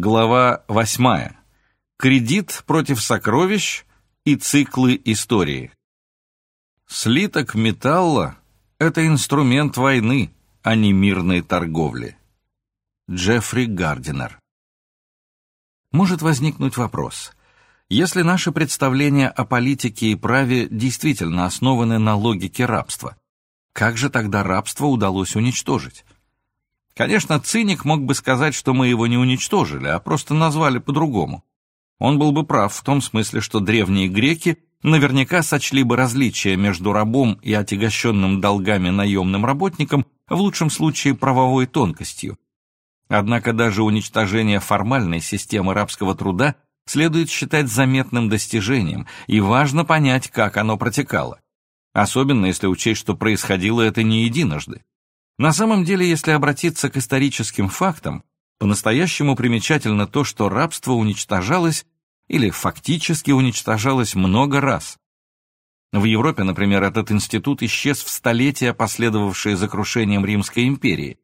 Глава 8. Кредит против сокровищ и циклы истории. Слиток металла – это инструмент войны, а не мирной торговли. Джеффри Гардинер. Может возникнуть вопрос. Если наши представления о политике и праве действительно основаны на логике рабства, как же тогда рабство удалось уничтожить? Конечно, циник мог бы сказать, что мы его не уничтожили, а просто назвали по-другому. Он был бы прав в том смысле, что древние греки наверняка сочли бы различия между рабом и отягощенным долгами наемным работником в лучшем случае правовой тонкостью. Однако даже уничтожение формальной системы рабского труда следует считать заметным достижением, и важно понять, как оно протекало. Особенно если учесть, что происходило это не единожды. На самом деле, если обратиться к историческим фактам, по-настоящему примечательно то, что рабство уничтожалось или фактически уничтожалось много раз. В Европе, например, этот институт исчез в столетия, последовавшие за крушением Римской империи.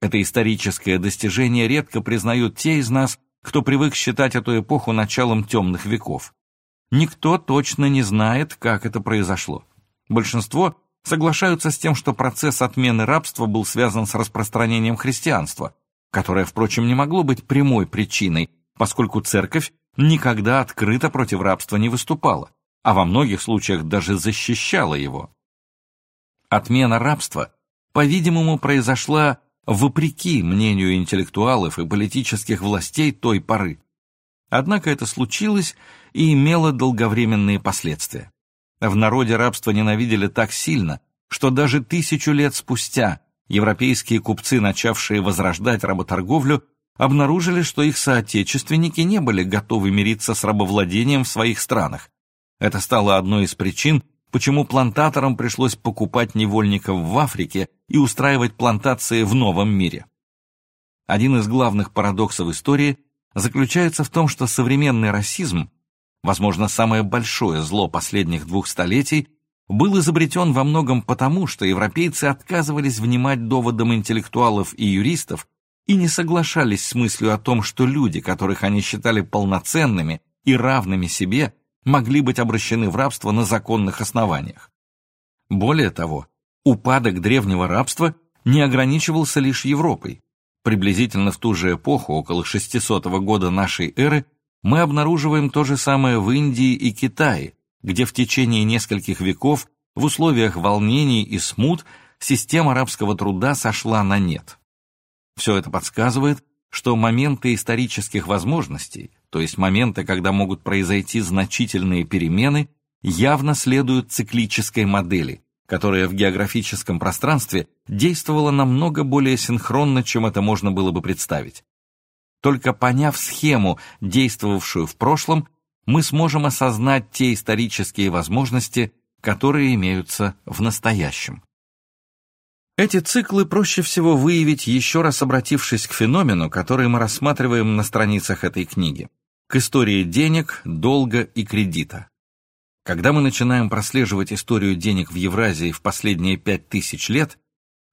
Это историческое достижение редко признают те из нас, кто привык считать эту эпоху началом темных веков. Никто точно не знает, как это произошло. Большинство соглашаются с тем, что процесс отмены рабства был связан с распространением христианства, которое, впрочем, не могло быть прямой причиной, поскольку церковь никогда открыто против рабства не выступала, а во многих случаях даже защищала его. Отмена рабства, по-видимому, произошла вопреки мнению интеллектуалов и политических властей той поры. Однако это случилось и имело долговременные последствия. В народе рабство ненавидели так сильно, что даже тысячу лет спустя европейские купцы, начавшие возрождать работорговлю, обнаружили, что их соотечественники не были готовы мириться с рабовладением в своих странах. Это стало одной из причин, почему плантаторам пришлось покупать невольников в Африке и устраивать плантации в новом мире. Один из главных парадоксов истории заключается в том, что современный расизм возможно, самое большое зло последних двух столетий, был изобретен во многом потому, что европейцы отказывались внимать доводам интеллектуалов и юристов и не соглашались с мыслью о том, что люди, которых они считали полноценными и равными себе, могли быть обращены в рабство на законных основаниях. Более того, упадок древнего рабства не ограничивался лишь Европой. Приблизительно в ту же эпоху, около 600 года нашей эры, мы обнаруживаем то же самое в Индии и Китае, где в течение нескольких веков в условиях волнений и смут система арабского труда сошла на нет. Все это подсказывает, что моменты исторических возможностей, то есть моменты, когда могут произойти значительные перемены, явно следуют циклической модели, которая в географическом пространстве действовала намного более синхронно, чем это можно было бы представить. Только поняв схему, действовавшую в прошлом, мы сможем осознать те исторические возможности, которые имеются в настоящем. Эти циклы проще всего выявить, еще раз обратившись к феномену, который мы рассматриваем на страницах этой книги, к истории денег, долга и кредита. Когда мы начинаем прослеживать историю денег в Евразии в последние пять тысяч лет,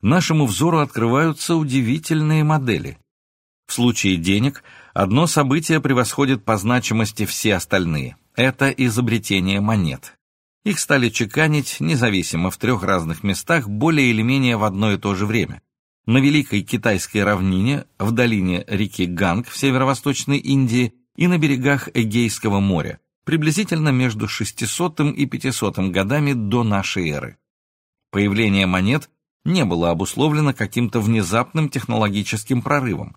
нашему взору открываются удивительные модели. В случае денег одно событие превосходит по значимости все остальные. Это изобретение монет. Их стали чеканить независимо в трех разных местах более или менее в одно и то же время. На Великой Китайской равнине, в долине реки Ганг в северо-восточной Индии и на берегах Эгейского моря, приблизительно между 600 и 500 годами до нашей эры. Появление монет не было обусловлено каким-то внезапным технологическим прорывом.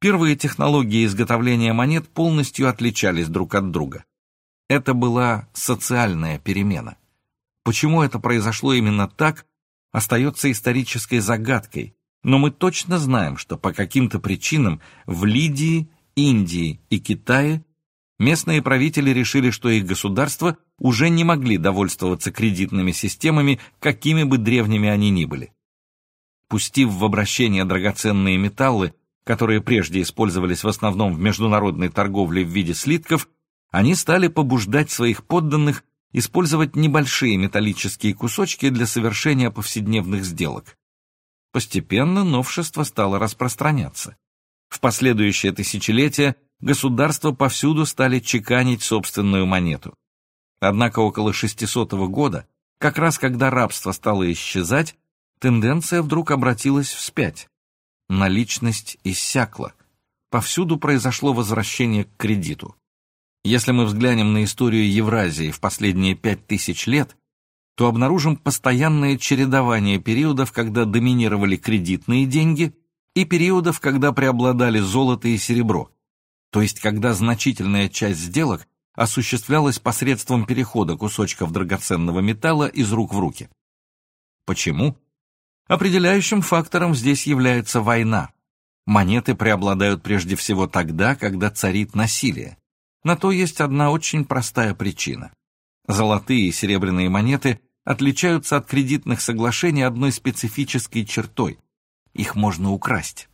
Первые технологии изготовления монет полностью отличались друг от друга. Это была социальная перемена. Почему это произошло именно так, остается исторической загадкой, но мы точно знаем, что по каким-то причинам в Лидии, Индии и Китае местные правители решили, что их государства уже не могли довольствоваться кредитными системами, какими бы древними они ни были. Пустив в обращение драгоценные металлы, которые прежде использовались в основном в международной торговле в виде слитков, они стали побуждать своих подданных использовать небольшие металлические кусочки для совершения повседневных сделок. Постепенно новшество стало распространяться. В последующее тысячелетие государства повсюду стали чеканить собственную монету. Однако около 600 года, как раз когда рабство стало исчезать, тенденция вдруг обратилась вспять. Наличность иссякла. Повсюду произошло возвращение к кредиту. Если мы взглянем на историю Евразии в последние пять тысяч лет, то обнаружим постоянное чередование периодов, когда доминировали кредитные деньги, и периодов, когда преобладали золото и серебро, то есть когда значительная часть сделок осуществлялась посредством перехода кусочков драгоценного металла из рук в руки. Почему? Определяющим фактором здесь является война. Монеты преобладают прежде всего тогда, когда царит насилие. На то есть одна очень простая причина. Золотые и серебряные монеты отличаются от кредитных соглашений одной специфической чертой. Их можно украсть.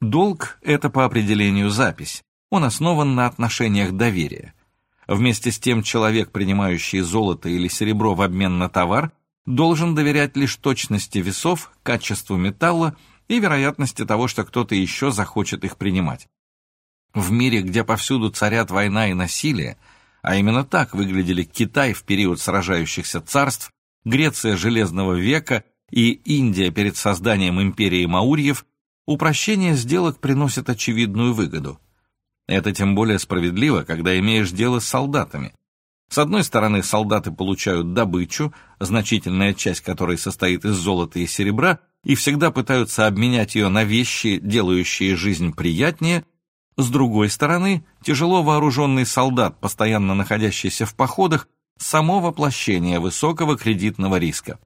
Долг – это по определению запись. Он основан на отношениях доверия. Вместе с тем человек, принимающий золото или серебро в обмен на товар, должен доверять лишь точности весов, качеству металла и вероятности того, что кто-то еще захочет их принимать. В мире, где повсюду царят война и насилие, а именно так выглядели Китай в период сражающихся царств, Греция Железного века и Индия перед созданием империи Маурьев, упрощение сделок приносит очевидную выгоду. Это тем более справедливо, когда имеешь дело с солдатами. С одной стороны, солдаты получают добычу, значительная часть которой состоит из золота и серебра, и всегда пытаются обменять ее на вещи, делающие жизнь приятнее. С другой стороны, тяжело вооруженный солдат, постоянно находящийся в походах, само воплощение высокого кредитного риска.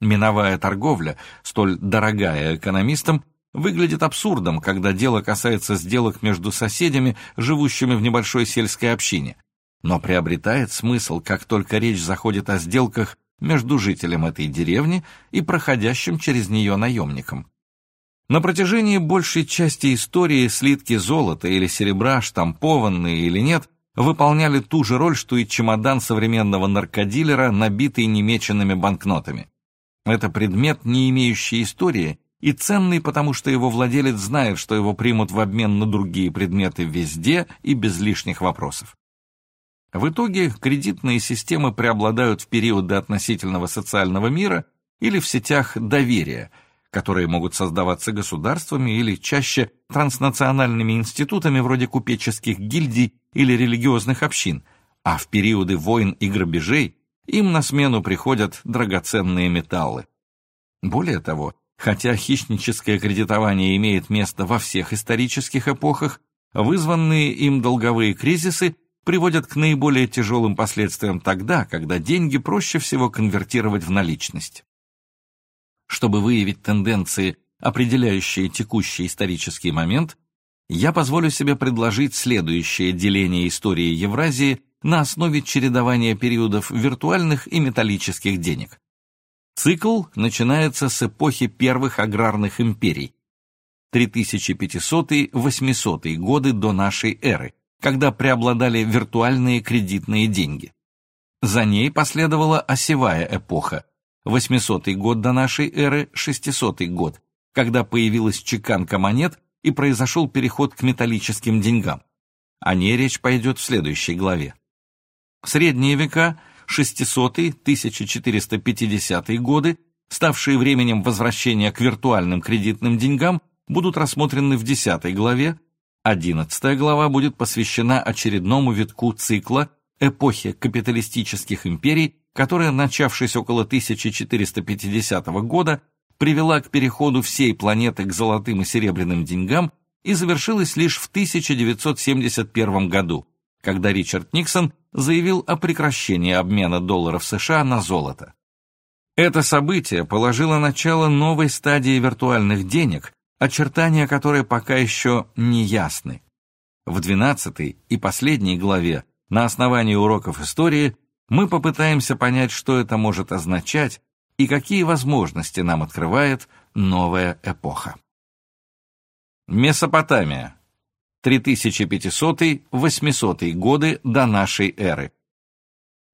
Миновая торговля, столь дорогая экономистам, выглядит абсурдом, когда дело касается сделок между соседями, живущими в небольшой сельской общине, но приобретает смысл, как только речь заходит о сделках между жителем этой деревни и проходящим через нее наемником. На протяжении большей части истории слитки золота или серебра, штампованные или нет, выполняли ту же роль, что и чемодан современного наркодилера, набитый немеченными банкнотами. Это предмет, не имеющий истории, и ценный, потому что его владелец знает, что его примут в обмен на другие предметы везде и без лишних вопросов. В итоге кредитные системы преобладают в периоды относительного социального мира или в сетях доверия, которые могут создаваться государствами или чаще транснациональными институтами вроде купеческих гильдий или религиозных общин, а в периоды войн и грабежей им на смену приходят драгоценные металлы. Более того, хотя хищническое кредитование имеет место во всех исторических эпохах, вызванные им долговые кризисы приводят к наиболее тяжелым последствиям тогда, когда деньги проще всего конвертировать в наличность. Чтобы выявить тенденции, определяющие текущий исторический момент, я позволю себе предложить следующее деление истории Евразии на основе чередования периодов виртуальных и металлических денег. Цикл начинается с эпохи первых аграрных империй 3500-800 годы до нашей эры, когда преобладали виртуальные кредитные деньги. За ней последовала осевая эпоха, 800 год до нашей эры, 600 год, когда появилась чеканка монет и произошел переход к металлическим деньгам. О ней речь пойдет в следующей главе. Средние века, 600-1450 годы, ставшие временем возвращения к виртуальным кредитным деньгам, будут рассмотрены в 10 главе, 11 глава будет посвящена очередному витку цикла эпохи капиталистических империй, которая, начавшись около 1450 года, привела к переходу всей планеты к золотым и серебряным деньгам и завершилась лишь в 1971 году, когда Ричард Никсон заявил о прекращении обмена долларов США на золото. Это событие положило начало новой стадии виртуальных денег, очертания которой пока еще не ясны. В 12 и последней главе на основании уроков истории мы попытаемся понять, что это может означать и какие возможности нам открывает новая эпоха. Месопотамия. 3500-800 годы до нашей эры.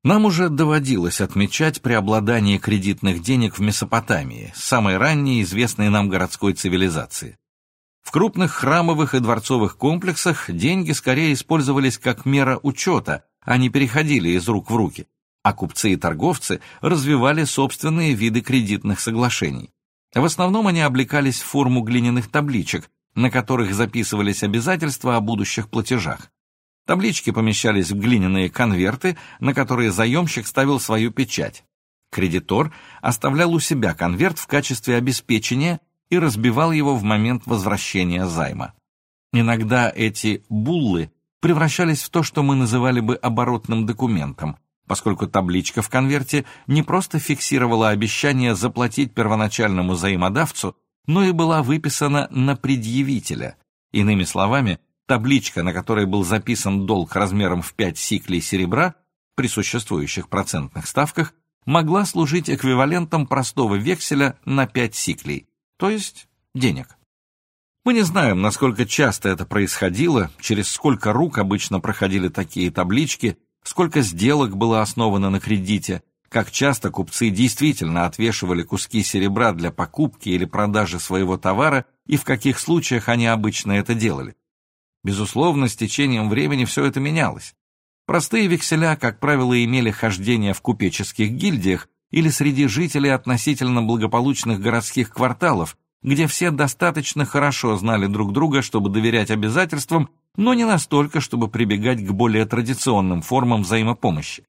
Нам уже доводилось отмечать преобладание кредитных денег в Месопотамии, самой ранней известной нам городской цивилизации. В крупных храмовых и дворцовых комплексах деньги скорее использовались как мера учета, а не переходили из рук в руки, а купцы и торговцы развивали собственные виды кредитных соглашений. В основном они облекались в форму глиняных табличек, на которых записывались обязательства о будущих платежах. Таблички помещались в глиняные конверты, на которые заемщик ставил свою печать. Кредитор оставлял у себя конверт в качестве обеспечения и разбивал его в момент возвращения займа. Иногда эти «буллы» превращались в то, что мы называли бы оборотным документом, поскольку табличка в конверте не просто фиксировала обещание заплатить первоначальному заимодавцу, но и была выписана на предъявителя. Иными словами, табличка, на которой был записан долг размером в 5 сиклей серебра, при существующих процентных ставках, могла служить эквивалентом простого векселя на 5 сиклей, то есть денег. Мы не знаем, насколько часто это происходило, через сколько рук обычно проходили такие таблички, сколько сделок было основано на кредите, как часто купцы действительно отвешивали куски серебра для покупки или продажи своего товара и в каких случаях они обычно это делали. Безусловно, с течением времени все это менялось. Простые векселя, как правило, имели хождение в купеческих гильдиях или среди жителей относительно благополучных городских кварталов, где все достаточно хорошо знали друг друга, чтобы доверять обязательствам, но не настолько, чтобы прибегать к более традиционным формам взаимопомощи.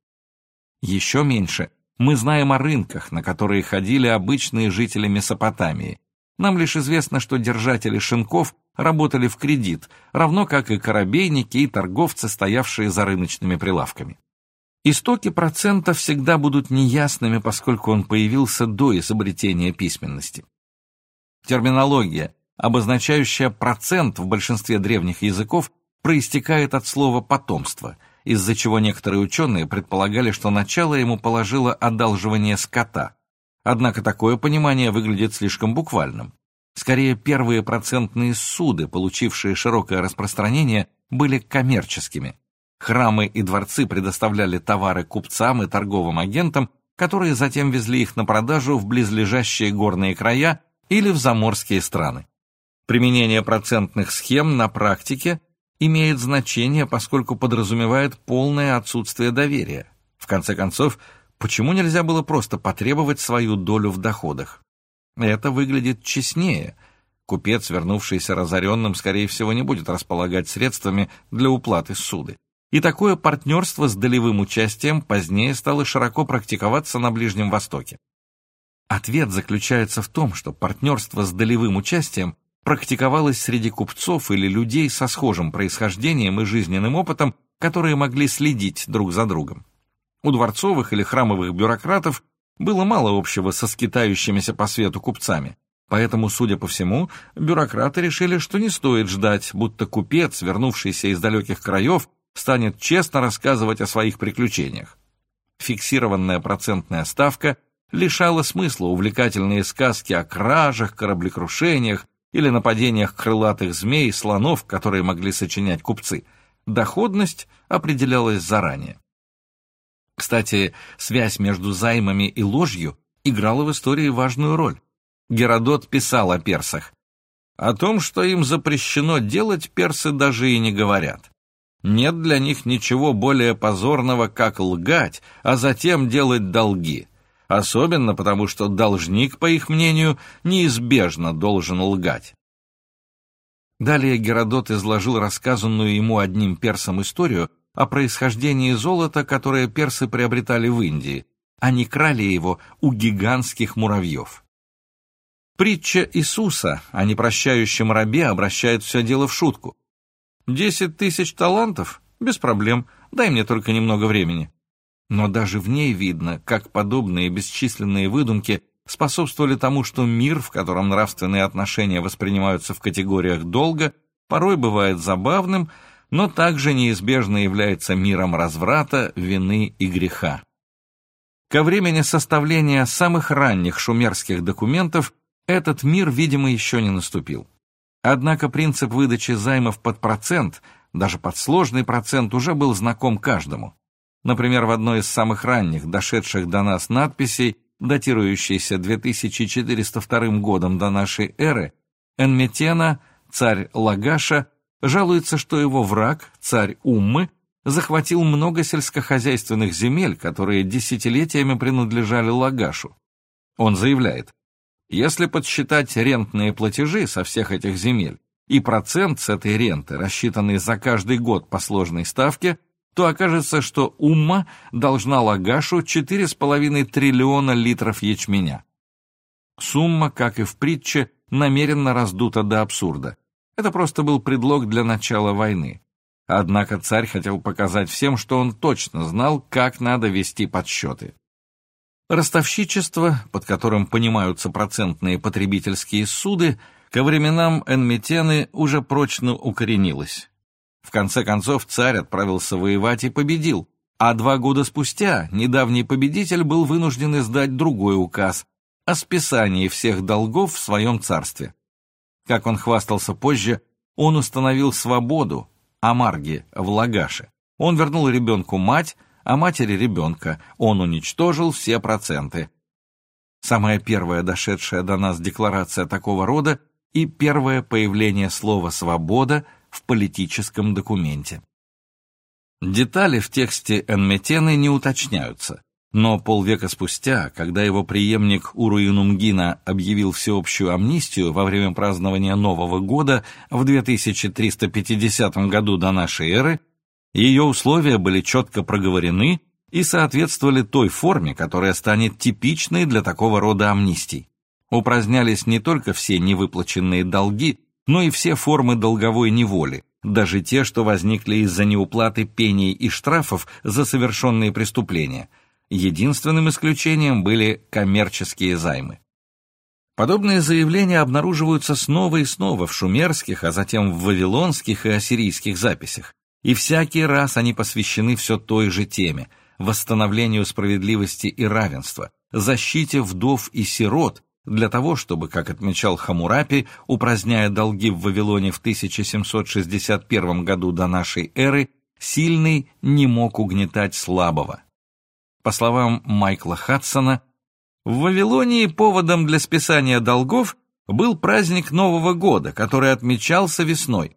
Еще меньше мы знаем о рынках, на которые ходили обычные жители Месопотамии. Нам лишь известно, что держатели шинков работали в кредит, равно как и корабейники и торговцы, стоявшие за рыночными прилавками. Истоки процента всегда будут неясными, поскольку он появился до изобретения письменности. Терминология, обозначающая процент в большинстве древних языков, проистекает от слова «потомство», из-за чего некоторые ученые предполагали, что начало ему положило одалживание скота. Однако такое понимание выглядит слишком буквальным. Скорее, первые процентные суды, получившие широкое распространение, были коммерческими. Храмы и дворцы предоставляли товары купцам и торговым агентам, которые затем везли их на продажу в близлежащие горные края или в заморские страны. Применение процентных схем на практике имеет значение, поскольку подразумевает полное отсутствие доверия. В конце концов, почему нельзя было просто потребовать свою долю в доходах? Это выглядит честнее. Купец, вернувшийся разоренным, скорее всего, не будет располагать средствами для уплаты суды. И такое партнерство с долевым участием позднее стало широко практиковаться на Ближнем Востоке. Ответ заключается в том, что партнерство с долевым участием практиковалось среди купцов или людей со схожим происхождением и жизненным опытом, которые могли следить друг за другом. У дворцовых или храмовых бюрократов было мало общего со скитающимися по свету купцами, поэтому, судя по всему, бюрократы решили, что не стоит ждать, будто купец, вернувшийся из далеких краев, станет честно рассказывать о своих приключениях. Фиксированная процентная ставка лишала смысла увлекательные сказки о кражах, кораблекрушениях или нападениях крылатых змей и слонов, которые могли сочинять купцы. Доходность определялась заранее. Кстати, связь между займами и ложью играла в истории важную роль. Геродот писал о персах. О том, что им запрещено делать, персы даже и не говорят. Нет для них ничего более позорного, как лгать, а затем делать долги. Особенно потому, что должник, по их мнению, неизбежно должен лгать. Далее Геродот изложил рассказанную ему одним персом историю о происхождении золота, которое персы приобретали в Индии. Они крали его у гигантских муравьев. Притча Иисуса о непрощающем рабе обращает все дело в шутку. Десять тысяч талантов? Без проблем, дай мне только немного времени. Но даже в ней видно, как подобные бесчисленные выдумки способствовали тому, что мир, в котором нравственные отношения воспринимаются в категориях долга, порой бывает забавным, но также неизбежно является миром разврата, вины и греха. Ко времени составления самых ранних шумерских документов этот мир, видимо, еще не наступил. Однако принцип выдачи займов под процент, даже под сложный процент, уже был знаком каждому. Например, в одной из самых ранних, дошедших до нас надписей, датирующейся 2402 годом до нашей эры, Энметена царь Лагаша, жалуется, что его враг, царь Уммы, захватил много сельскохозяйственных земель, которые десятилетиями принадлежали Лагашу. Он заявляет, если подсчитать рентные платежи со всех этих земель и процент с этой ренты, рассчитанный за каждый год по сложной ставке, то окажется, что Умма должна Лагашу 4,5 триллиона литров ячменя. Сумма, как и в притче, намеренно раздута до абсурда. Это просто был предлог для начала войны. Однако царь хотел показать всем, что он точно знал, как надо вести подсчеты. Ростовщичество, под которым понимаются процентные потребительские суды, ко временам Энметены уже прочно укоренилось. В конце концов царь отправился воевать и победил, а два года спустя недавний победитель был вынужден издать другой указ о списании всех долгов в своем царстве. Как он хвастался позже, он установил свободу, Амарги, в Лагаше. Он вернул ребенку мать, а матери ребенка. Он уничтожил все проценты. Самая первая дошедшая до нас декларация такого рода и первое появление слова «свобода» в политическом документе. Детали в тексте Энметены не уточняются, но полвека спустя, когда его преемник Уруинумгина объявил всеобщую амнистию во время празднования Нового года в 2350 году до нашей эры, ее условия были четко проговорены и соответствовали той форме, которая станет типичной для такого рода амнистий. Упразднялись не только все невыплаченные долги, но и все формы долговой неволи, даже те, что возникли из-за неуплаты пений и штрафов за совершенные преступления. Единственным исключением были коммерческие займы. Подобные заявления обнаруживаются снова и снова в шумерских, а затем в вавилонских и ассирийских записях. И всякий раз они посвящены все той же теме – восстановлению справедливости и равенства, защите вдов и сирот, для того, чтобы, как отмечал Хамурапи, упраздняя долги в Вавилоне в 1761 году до нашей эры, сильный не мог угнетать слабого. По словам Майкла Хадсона, в Вавилонии поводом для списания долгов был праздник Нового года, который отмечался весной.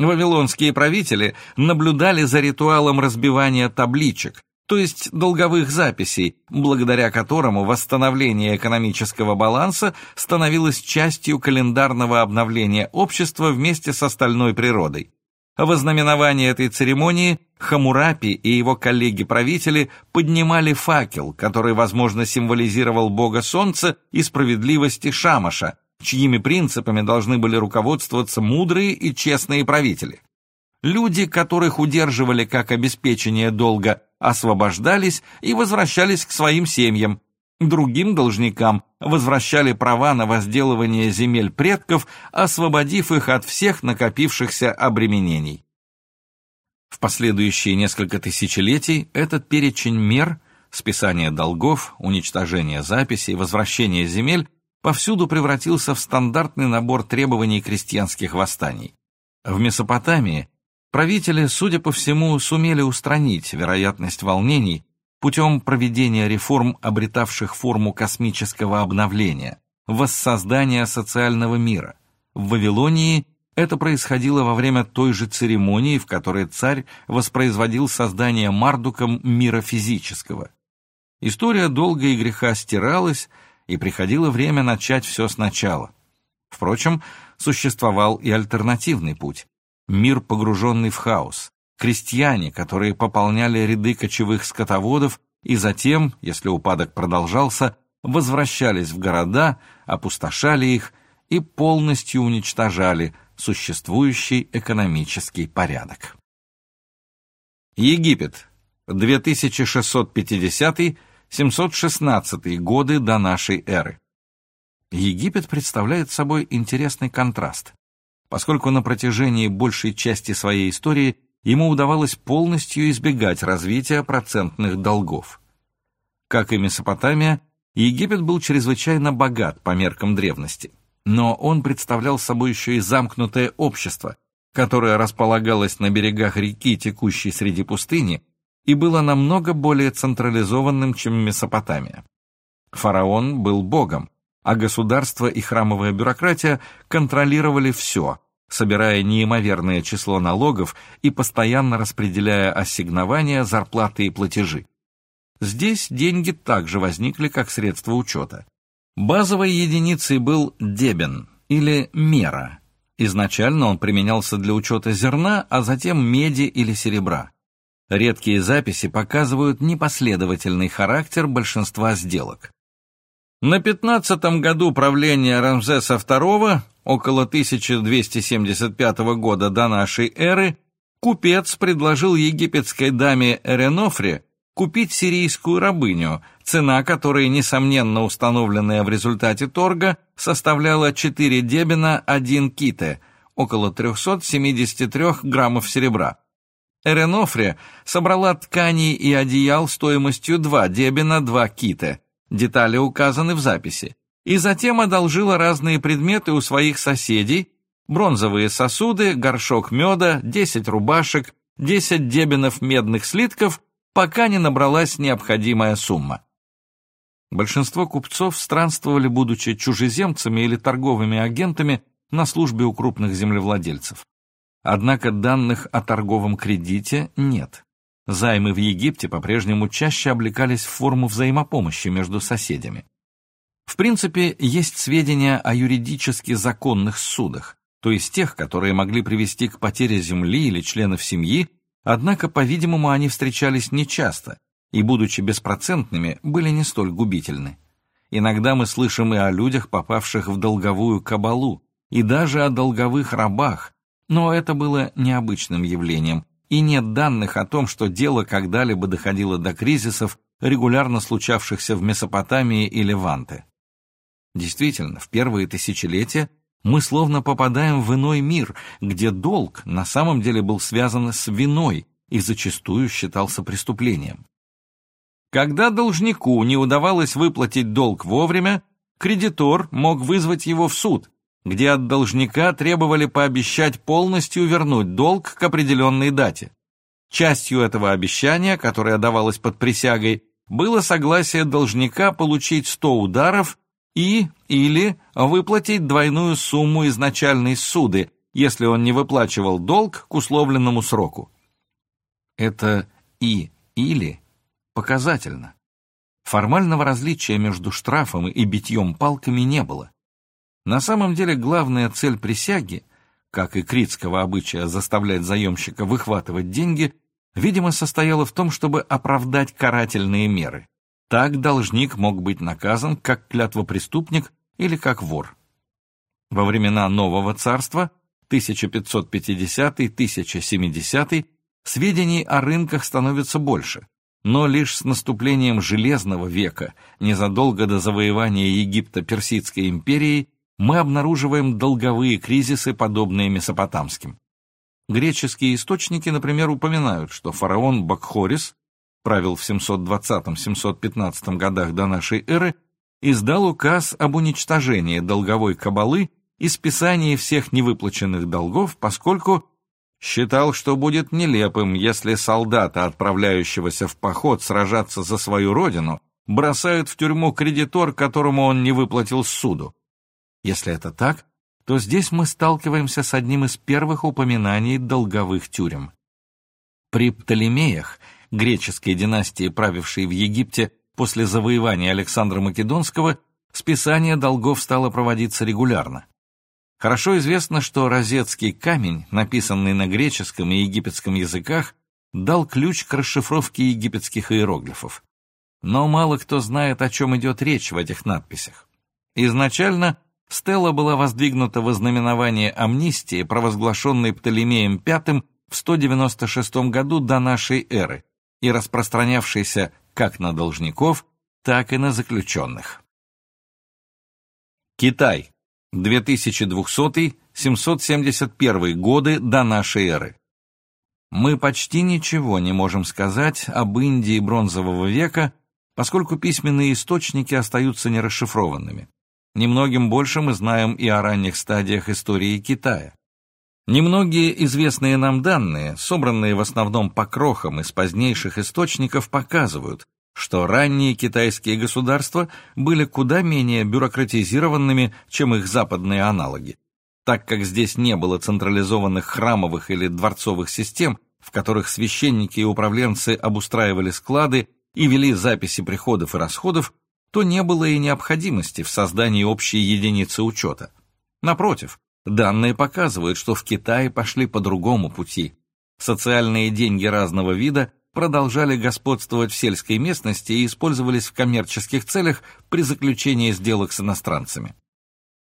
Вавилонские правители наблюдали за ритуалом разбивания табличек, то есть долговых записей, благодаря которому восстановление экономического баланса становилось частью календарного обновления общества вместе с остальной природой. В ознаменование этой церемонии Хамурапи и его коллеги-правители поднимали факел, который, возможно, символизировал бога солнца и справедливости Шамаша, чьими принципами должны были руководствоваться мудрые и честные правители. Люди, которых удерживали как обеспечение долга, освобождались и возвращались к своим семьям. Другим должникам возвращали права на возделывание земель предков, освободив их от всех накопившихся обременений. В последующие несколько тысячелетий этот перечень мер – списание долгов, уничтожение записей, возвращение земель повсюду превратился в стандартный набор требований крестьянских восстаний. В Месопотамии правители, судя по всему, сумели устранить вероятность волнений путем проведения реформ, обретавших форму космического обновления, воссоздания социального мира. В Вавилонии это происходило во время той же церемонии, в которой царь воспроизводил создание Мардуком мира физического. История долга и греха стиралась, и приходило время начать все сначала. Впрочем, существовал и альтернативный путь. Мир, погруженный в хаос. Крестьяне, которые пополняли ряды кочевых скотоводов и затем, если упадок продолжался, возвращались в города, опустошали их и полностью уничтожали существующий экономический порядок. Египет. 2650 716 годы до нашей эры. Египет представляет собой интересный контраст, поскольку на протяжении большей части своей истории ему удавалось полностью избегать развития процентных долгов. Как и Месопотамия, Египет был чрезвычайно богат по меркам древности, но он представлял собой еще и замкнутое общество, которое располагалось на берегах реки, текущей среди пустыни, и было намного более централизованным, чем Месопотамия. Фараон был богом, а государство и храмовая бюрократия контролировали все, собирая неимоверное число налогов и постоянно распределяя ассигнования, зарплаты и платежи. Здесь деньги также возникли как средство учета. Базовой единицей был дебен или мера. Изначально он применялся для учета зерна, а затем меди или серебра. Редкие записи показывают непоследовательный характер большинства сделок. На пятнадцатом году правления Рамзеса II, около 1275 года до нашей эры, купец предложил египетской даме Эренофре купить сирийскую рабыню, цена которой, несомненно установленная в результате торга, составляла 4 дебена 1 ките, около 373 граммов серебра. Эренофре собрала тканей и одеял стоимостью 2 дебена 2 ките, детали указаны в записи, и затем одолжила разные предметы у своих соседей, бронзовые сосуды, горшок меда, 10 рубашек, 10 дебенов медных слитков пока не набралась необходимая сумма. Большинство купцов странствовали, будучи чужеземцами или торговыми агентами, на службе у крупных землевладельцев. Однако данных о торговом кредите нет. Займы в Египте по-прежнему чаще облекались в форму взаимопомощи между соседями. В принципе, есть сведения о юридически законных судах, то есть тех, которые могли привести к потере земли или членов семьи, Однако, по-видимому, они встречались нечасто и, будучи беспроцентными, были не столь губительны. Иногда мы слышим и о людях, попавших в долговую кабалу, и даже о долговых рабах, но это было необычным явлением, и нет данных о том, что дело когда-либо доходило до кризисов, регулярно случавшихся в Месопотамии и Леванте. Действительно, в первые тысячелетия мы словно попадаем в иной мир, где долг на самом деле был связан с виной и зачастую считался преступлением. Когда должнику не удавалось выплатить долг вовремя, кредитор мог вызвать его в суд, где от должника требовали пообещать полностью вернуть долг к определенной дате. Частью этого обещания, которое давалось под присягой, было согласие должника получить 100 ударов и или выплатить двойную сумму изначальной суды, если он не выплачивал долг к условленному сроку. Это «и» или показательно. Формального различия между штрафом и битьем палками не было. На самом деле главная цель присяги, как и критского обычая заставлять заемщика выхватывать деньги, видимо, состояла в том, чтобы оправдать карательные меры. Так должник мог быть наказан как клятвопреступник или как вор. Во времена Нового Царства, 1550-1070, сведений о рынках становится больше, но лишь с наступлением Железного века, незадолго до завоевания Египта Персидской империей, мы обнаруживаем долговые кризисы, подобные месопотамским. Греческие источники, например, упоминают, что фараон Бакхорис правил в 720-715 годах до нашей эры, издал указ об уничтожении долговой кабалы и списании всех невыплаченных долгов, поскольку считал, что будет нелепым, если солдата, отправляющегося в поход сражаться за свою родину, бросают в тюрьму кредитор, которому он не выплатил суду. Если это так, то здесь мы сталкиваемся с одним из первых упоминаний долговых тюрем. При Птолемеях греческой династии, правившей в Египте после завоевания Александра Македонского, списание долгов стало проводиться регулярно. Хорошо известно, что розетский камень, написанный на греческом и египетском языках, дал ключ к расшифровке египетских иероглифов. Но мало кто знает, о чем идет речь в этих надписях. Изначально стела была воздвигнута во знаменование амнистии, провозглашенной Птолемеем V в 196 году до нашей эры, и распространявшийся как на должников, так и на заключенных. Китай. 2200-771 годы до нашей эры. Мы почти ничего не можем сказать об Индии бронзового века, поскольку письменные источники остаются нерасшифрованными. Немногим больше мы знаем и о ранних стадиях истории Китая. Немногие известные нам данные, собранные в основном по крохам из позднейших источников, показывают, что ранние китайские государства были куда менее бюрократизированными, чем их западные аналоги. Так как здесь не было централизованных храмовых или дворцовых систем, в которых священники и управленцы обустраивали склады и вели записи приходов и расходов, то не было и необходимости в создании общей единицы учета. Напротив, данные показывают, что в Китае пошли по другому пути. Социальные деньги разного вида продолжали господствовать в сельской местности и использовались в коммерческих целях при заключении сделок с иностранцами.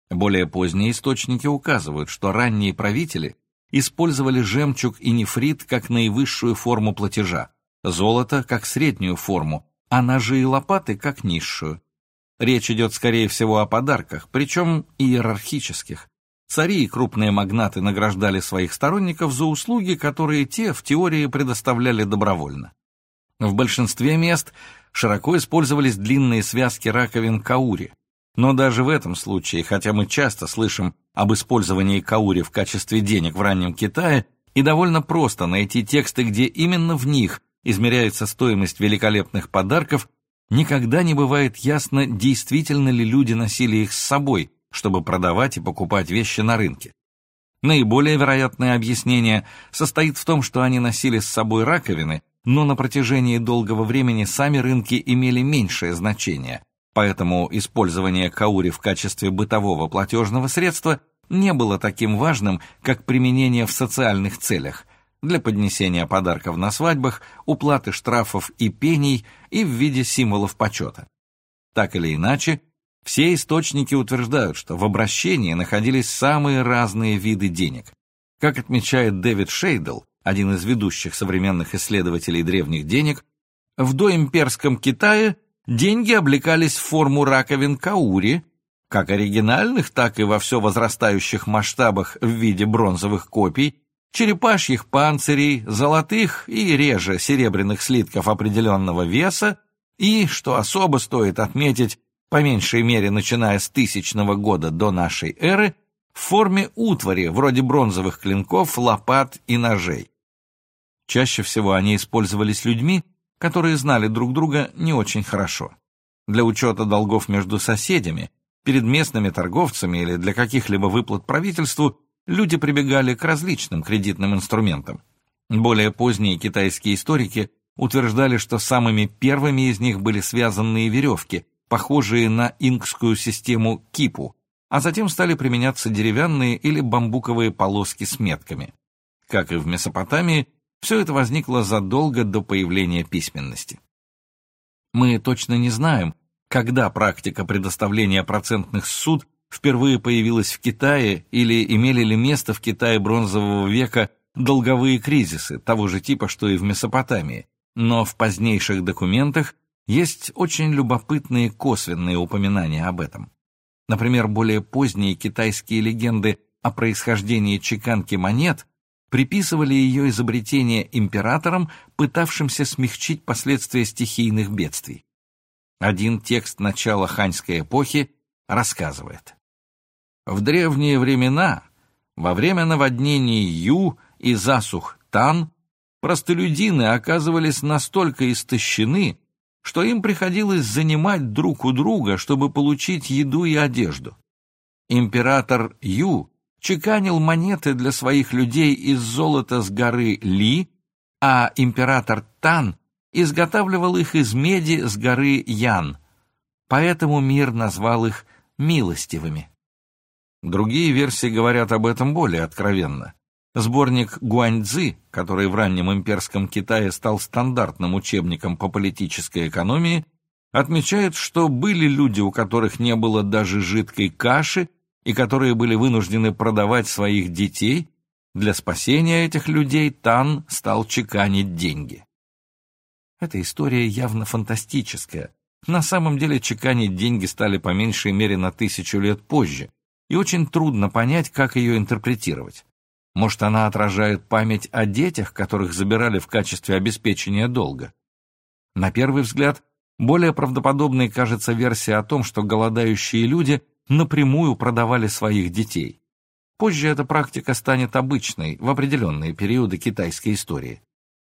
Более поздние источники указывают, что ранние правители использовали жемчуг и нефрит как наивысшую форму платежа, золото как среднюю форму, а ножи и лопаты как низшую. Речь идет, скорее всего, о подарках, причем иерархических. Цари и крупные магнаты награждали своих сторонников за услуги, которые те в теории предоставляли добровольно. В большинстве мест широко использовались длинные связки раковин каури. Но даже в этом случае, хотя мы часто слышим об использовании каури в качестве денег в раннем Китае, и довольно просто найти тексты, где именно в них измеряется стоимость великолепных подарков, никогда не бывает ясно, действительно ли люди носили их с собой, чтобы продавать и покупать вещи на рынке. Наиболее вероятное объяснение состоит в том, что они носили с собой раковины, но на протяжении долгого времени сами рынки имели меньшее значение, поэтому использование каури в качестве бытового платежного средства не было таким важным, как применение в социальных целях, для поднесения подарков на свадьбах, уплаты штрафов и пений и в виде символов почета. Так или иначе, все источники утверждают, что в обращении находились самые разные виды денег. Как отмечает Дэвид Шейдл, один из ведущих современных исследователей древних денег, в доимперском Китае деньги облекались в форму раковин каури, как оригинальных, так и во все возрастающих масштабах в виде бронзовых копий, черепашьих панцирей, золотых и реже серебряных слитков определенного веса и, что особо стоит отметить, по меньшей мере начиная с тысячного года до нашей эры, в форме утвари, вроде бронзовых клинков, лопат и ножей. Чаще всего они использовались людьми, которые знали друг друга не очень хорошо. Для учета долгов между соседями, перед местными торговцами или для каких-либо выплат правительству люди прибегали к различным кредитным инструментам. Более поздние китайские историки утверждали, что самыми первыми из них были связанные веревки, похожие на инкскую систему кипу, а затем стали применяться деревянные или бамбуковые полоски с метками. Как и в Месопотамии, все это возникло задолго до появления письменности. Мы точно не знаем, когда практика предоставления процентных суд впервые появилась в Китае или имели ли место в Китае бронзового века долговые кризисы того же типа, что и в Месопотамии, но в позднейших документах есть очень любопытные косвенные упоминания об этом. Например, более поздние китайские легенды о происхождении чеканки монет приписывали ее изобретение императорам, пытавшимся смягчить последствия стихийных бедствий. Один текст начала ханьской эпохи рассказывает. В древние времена, во время наводнений Ю и засух Тан, простолюдины оказывались настолько истощены, что им приходилось занимать друг у друга, чтобы получить еду и одежду. Император Ю чеканил монеты для своих людей из золота с горы Ли, а император Тан изготавливал их из меди с горы Ян, поэтому мир назвал их милостивыми. Другие версии говорят об этом более откровенно. Сборник Гуаньцзы, который в раннем имперском Китае стал стандартным учебником по политической экономии, отмечает, что были люди, у которых не было даже жидкой каши и которые были вынуждены продавать своих детей, для спасения этих людей Тан стал чеканить деньги. Эта история явно фантастическая. На самом деле чеканить деньги стали по меньшей мере на тысячу лет позже, и очень трудно понять, как ее интерпретировать. Может, она отражает память о детях, которых забирали в качестве обеспечения долга? На первый взгляд, более правдоподобной кажется версия о том, что голодающие люди напрямую продавали своих детей. Позже эта практика станет обычной в определенные периоды китайской истории.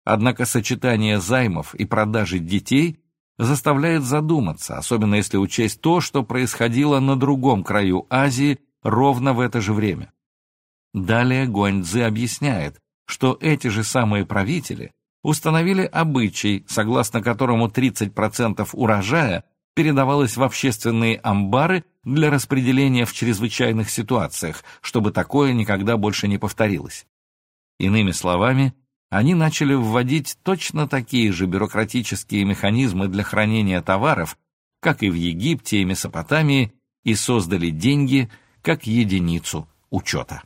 Однако сочетание займов и продажи детей заставляет задуматься, особенно если учесть то, что происходило на другом краю Азии ровно в это же время. Далее Гуаньцзы объясняет, что эти же самые правители установили обычай, согласно которому 30% урожая передавалось в общественные амбары для распределения в чрезвычайных ситуациях, чтобы такое никогда больше не повторилось. Иными словами, они начали вводить точно такие же бюрократические механизмы для хранения товаров, как и в Египте и Месопотамии, и создали деньги как единицу учета.